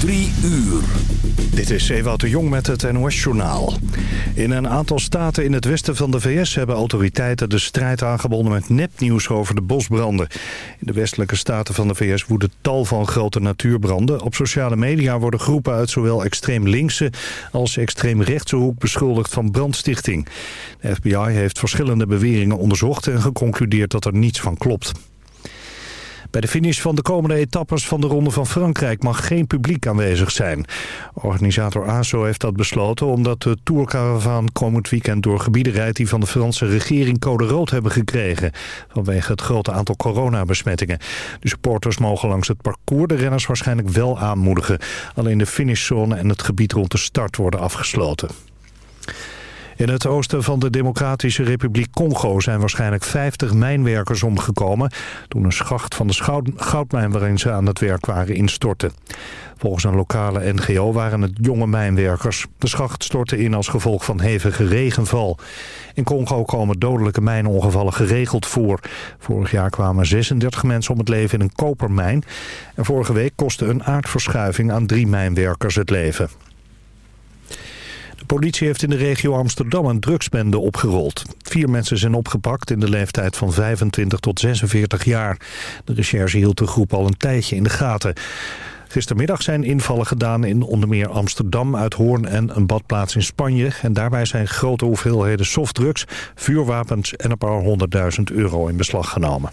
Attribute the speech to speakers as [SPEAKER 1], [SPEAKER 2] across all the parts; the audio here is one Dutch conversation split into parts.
[SPEAKER 1] Drie uur.
[SPEAKER 2] Dit is Ewout de Jong met het NOS-journaal. In een aantal staten in het westen van de VS hebben autoriteiten de strijd aangebonden met nepnieuws over de bosbranden. In de westelijke staten van de VS woeden tal van grote natuurbranden. Op sociale media worden groepen uit zowel extreem linkse als extreem rechtse hoek beschuldigd van brandstichting. De FBI heeft verschillende beweringen onderzocht en geconcludeerd dat er niets van klopt. Bij de finish van de komende etappes van de Ronde van Frankrijk mag geen publiek aanwezig zijn. Organisator ASO heeft dat besloten omdat de Tourcaravaan komend weekend door gebieden rijdt die van de Franse regering code rood hebben gekregen. Vanwege het grote aantal coronabesmettingen. De supporters mogen langs het parcours de renners waarschijnlijk wel aanmoedigen. Alleen de finishzone en het gebied rond de start worden afgesloten. In het oosten van de Democratische Republiek Congo zijn waarschijnlijk 50 mijnwerkers omgekomen... toen een schacht van de goudmijn waarin ze aan het werk waren instortte. Volgens een lokale NGO waren het jonge mijnwerkers. De schacht stortte in als gevolg van hevige regenval. In Congo komen dodelijke mijnongevallen geregeld voor. Vorig jaar kwamen 36 mensen om het leven in een kopermijn. En vorige week kostte een aardverschuiving aan drie mijnwerkers het leven politie heeft in de regio Amsterdam een drugsbende opgerold. Vier mensen zijn opgepakt in de leeftijd van 25 tot 46 jaar. De recherche hield de groep al een tijdje in de gaten. Gistermiddag zijn invallen gedaan in onder meer Amsterdam, Uithoorn en een badplaats in Spanje. En daarbij zijn grote hoeveelheden softdrugs, vuurwapens en een paar honderdduizend euro in beslag genomen.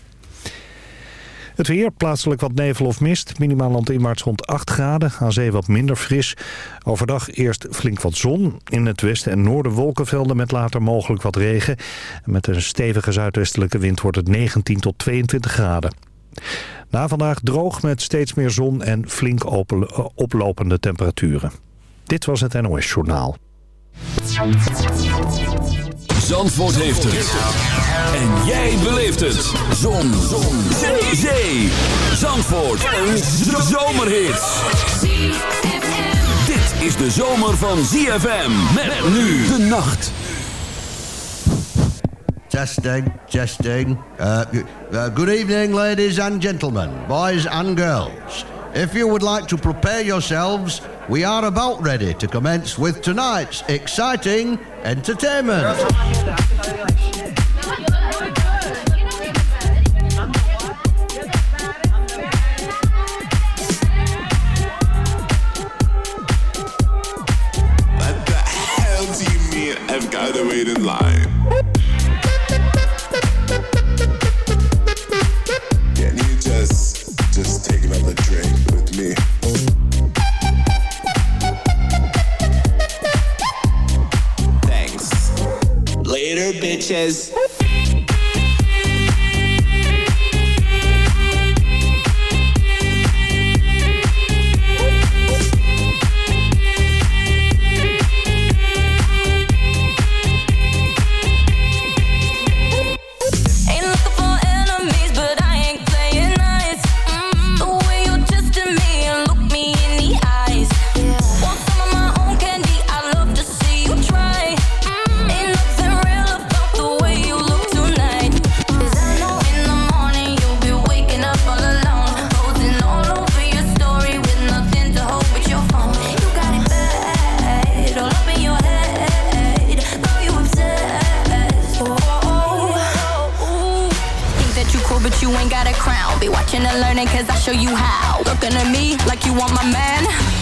[SPEAKER 2] Het weer, plaatselijk wat nevel of mist. Minimaal landinwaarts rond 8 graden. Aan zee wat minder fris. Overdag eerst flink wat zon. In het westen en noorden wolkenvelden met later mogelijk wat regen. En met een stevige zuidwestelijke wind wordt het 19 tot 22 graden. Na vandaag droog met steeds meer zon en flink oplopende temperaturen. Dit was het NOS Journaal.
[SPEAKER 1] Zandvoort heeft het. En jij beleeft het. Zon. Zon. Zee. Zee. Zandvoort. Een zomerhit. Dit is de zomer van ZFM. Met nu de nacht.
[SPEAKER 3] Testing, testing. Uh, uh, good evening, ladies and gentlemen, boys and girls. If you would like to prepare yourselves, we are about ready to commence with tonight's exciting entertainment.
[SPEAKER 4] I've got to wait in line.
[SPEAKER 5] Later, bitches.
[SPEAKER 6] crown. Be watching and learning, cause
[SPEAKER 7] I show you how. Looking
[SPEAKER 8] at me like you want my man.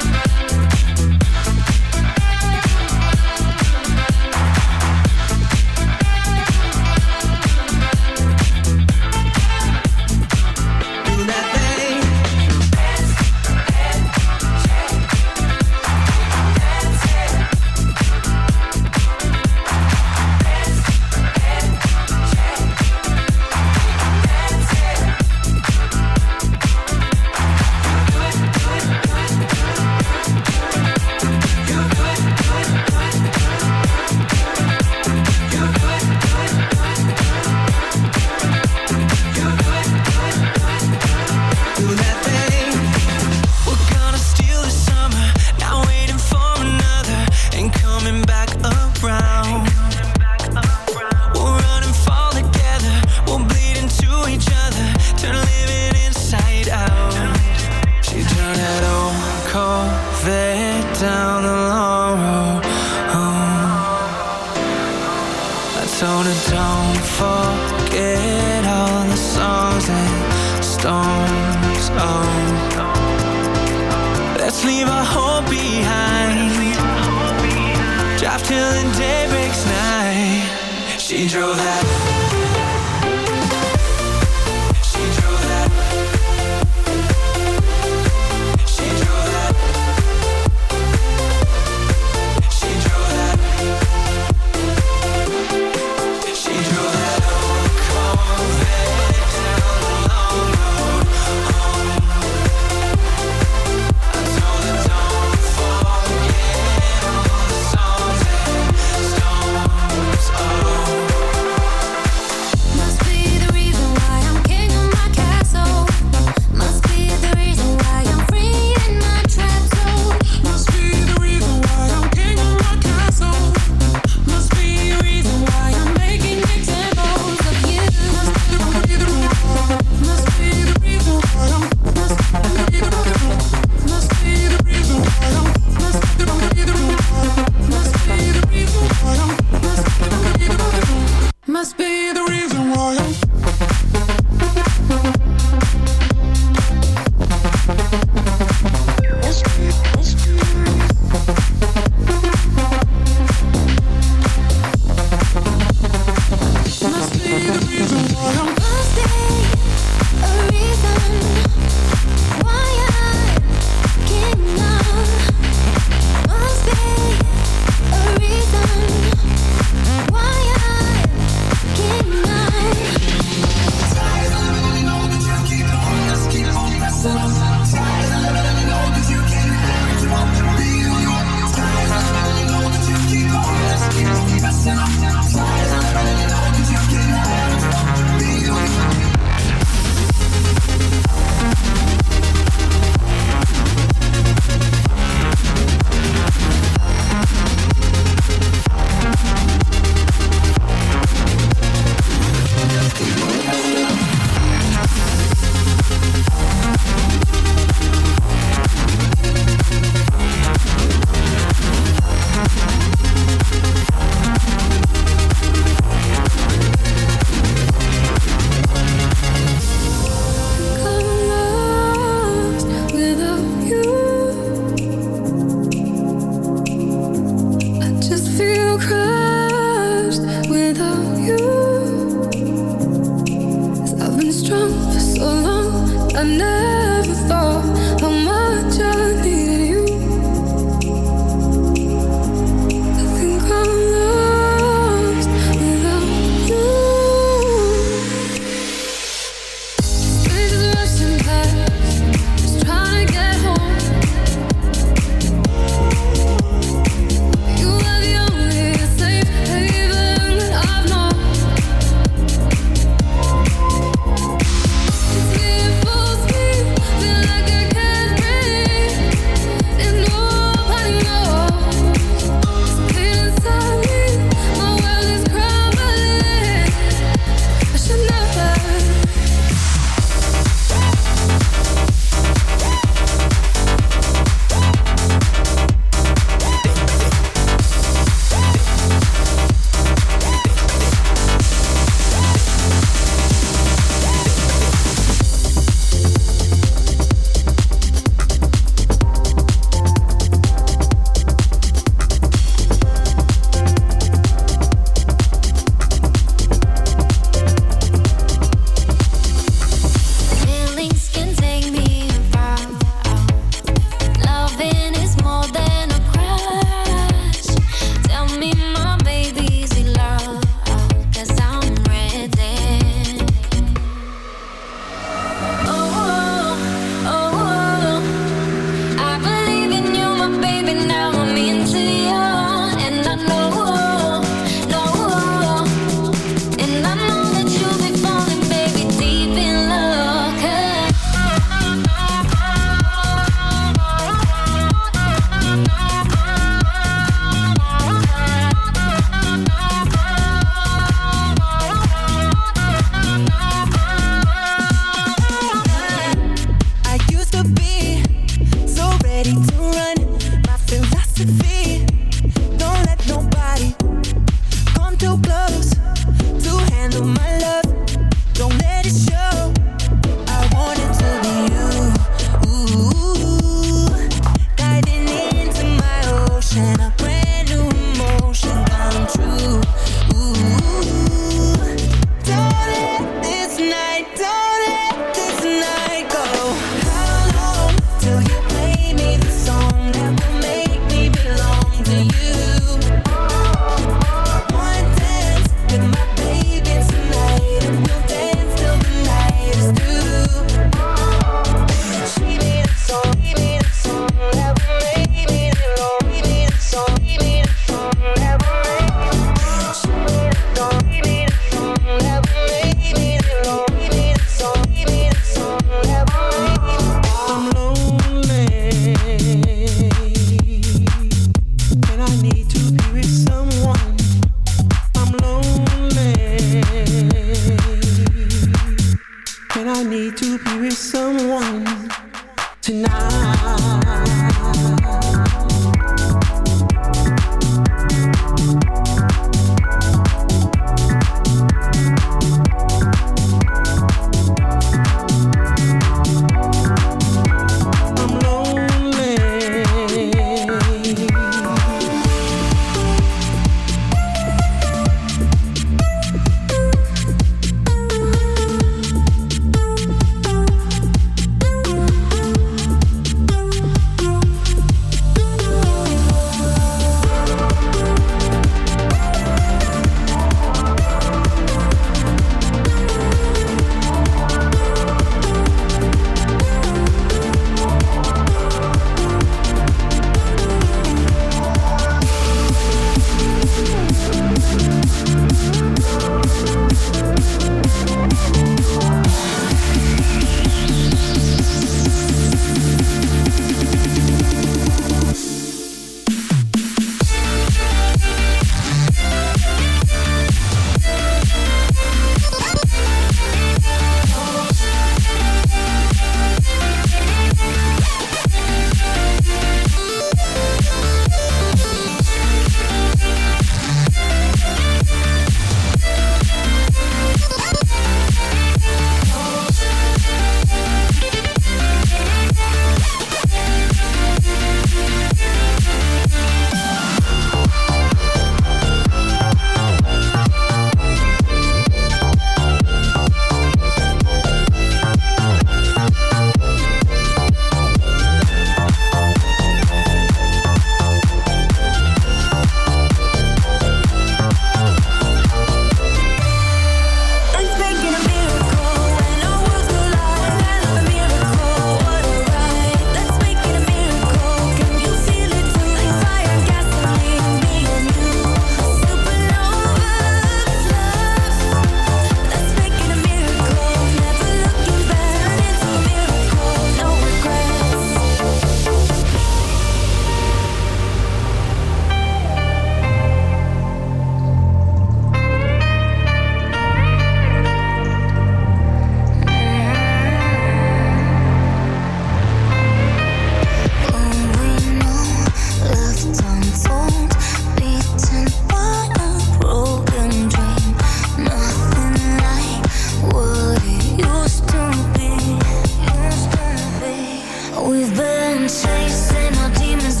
[SPEAKER 8] chasing our demons.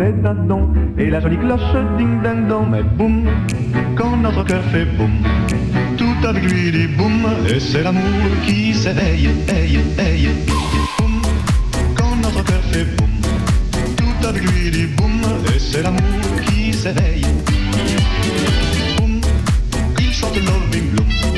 [SPEAKER 8] Et la jolie cloche ding ding dong. Mais boum, quand notre cœur fait boum, tout avec lui dit boum. Et c'est l'amour qui s'éveille, aïe, aïe. Boum, quand notre cœur fait boum, tout avec lui dit boum. Et c'est l'amour qui s'éveille. Boum, il chante Loving Bloom.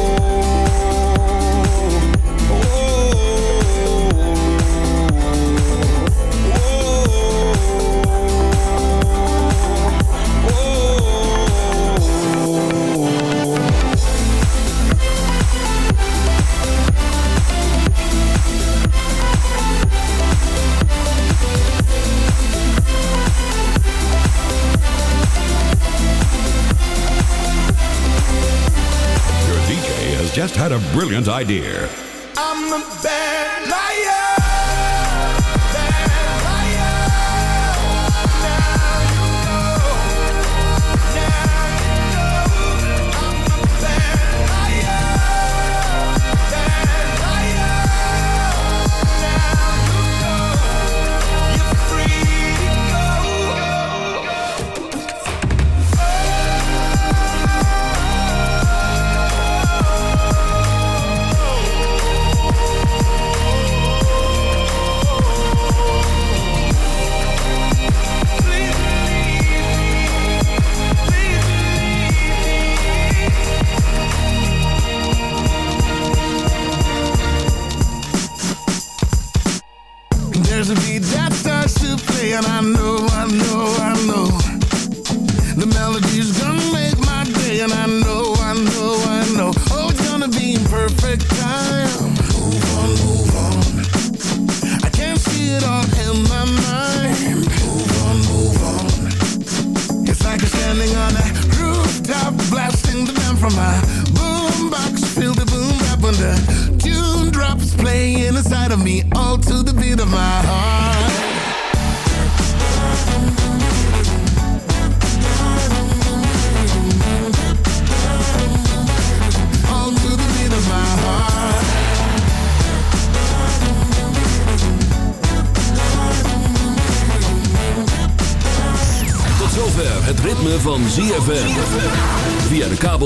[SPEAKER 9] had a brilliant idea.
[SPEAKER 6] I'm a bad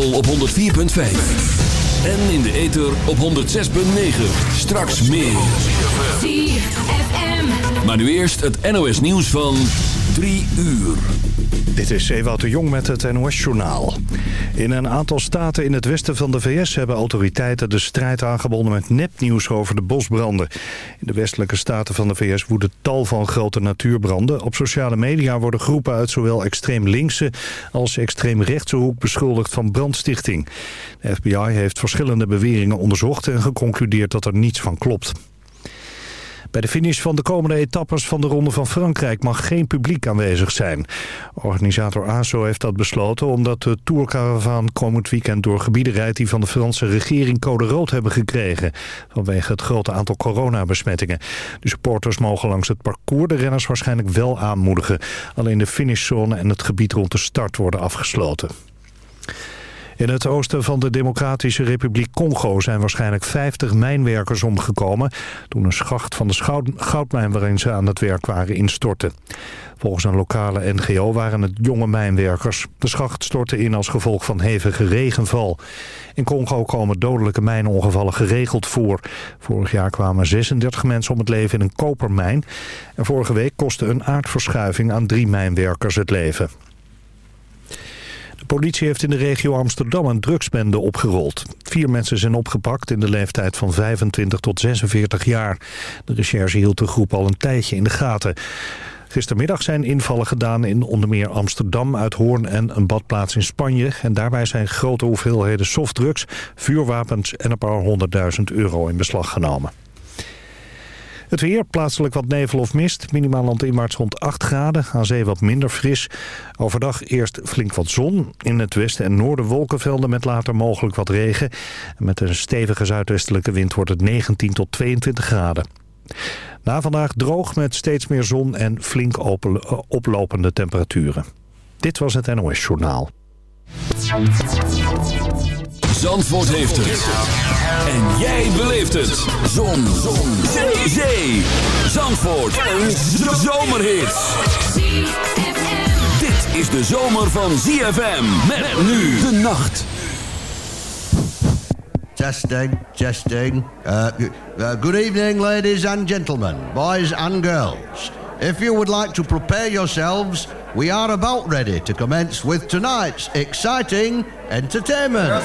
[SPEAKER 1] kabel op 104.5. En in de ether op 106.9. Straks meer. Maar nu eerst het NOS nieuws van Drie uur.
[SPEAKER 2] Dit is Ewout de Jong met het NOS-journaal. In een aantal staten in het westen van de VS hebben autoriteiten de strijd aangebonden met nepnieuws over de bosbranden. De westelijke staten van de VS woeden tal van grote natuurbranden. Op sociale media worden groepen uit zowel extreem linkse als extreem rechtse hoek beschuldigd van brandstichting. De FBI heeft verschillende beweringen onderzocht en geconcludeerd dat er niets van klopt. Bij de finish van de komende etappes van de Ronde van Frankrijk mag geen publiek aanwezig zijn. Organisator ASO heeft dat besloten omdat de Tourcaravaan komend weekend door gebieden rijdt die van de Franse regering code rood hebben gekregen. Vanwege het grote aantal coronabesmettingen. De supporters mogen langs het parcours de renners waarschijnlijk wel aanmoedigen. Alleen de finishzone en het gebied rond de start worden afgesloten. In het oosten van de Democratische Republiek Congo zijn waarschijnlijk 50 mijnwerkers omgekomen... toen een schacht van de goudmijn waarin ze aan het werk waren instortte. Volgens een lokale NGO waren het jonge mijnwerkers. De schacht stortte in als gevolg van hevige regenval. In Congo komen dodelijke mijnongevallen geregeld voor. Vorig jaar kwamen 36 mensen om het leven in een kopermijn. En vorige week kostte een aardverschuiving aan drie mijnwerkers het leven. De politie heeft in de regio Amsterdam een drugsbende opgerold. Vier mensen zijn opgepakt in de leeftijd van 25 tot 46 jaar. De recherche hield de groep al een tijdje in de gaten. Gistermiddag zijn invallen gedaan in onder meer Amsterdam, Uithoorn en een badplaats in Spanje. En daarbij zijn grote hoeveelheden softdrugs, vuurwapens en een paar honderdduizend euro in beslag genomen. Het weer, plaatselijk wat nevel of mist. Minimaal landinwaarts rond 8 graden. Aan zee wat minder fris. Overdag eerst flink wat zon. In het westen en noorden wolkenvelden met later mogelijk wat regen. En met een stevige zuidwestelijke wind wordt het 19 tot 22 graden. Na vandaag droog met steeds meer zon en flink eh, oplopende temperaturen. Dit was het NOS Journaal.
[SPEAKER 1] Zandvoort heeft het. En jij beleeft het. Zon. Zon. Zee. Zee. Zandvoort. Een zomerhit. Dit is de zomer van ZFM. Met nu de nacht.
[SPEAKER 3] Testing, testing. Uh, uh, good evening, ladies and gentlemen, boys and girls. If you would like to prepare yourselves, we are about ready to commence with tonight's exciting entertainment.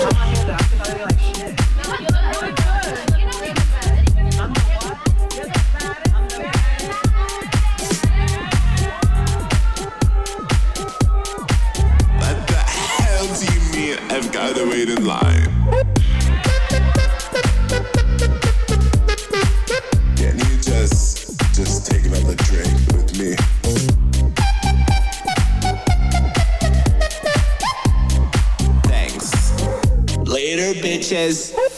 [SPEAKER 5] Later,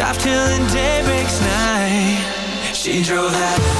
[SPEAKER 10] Drive till the day breaks night. She drove that.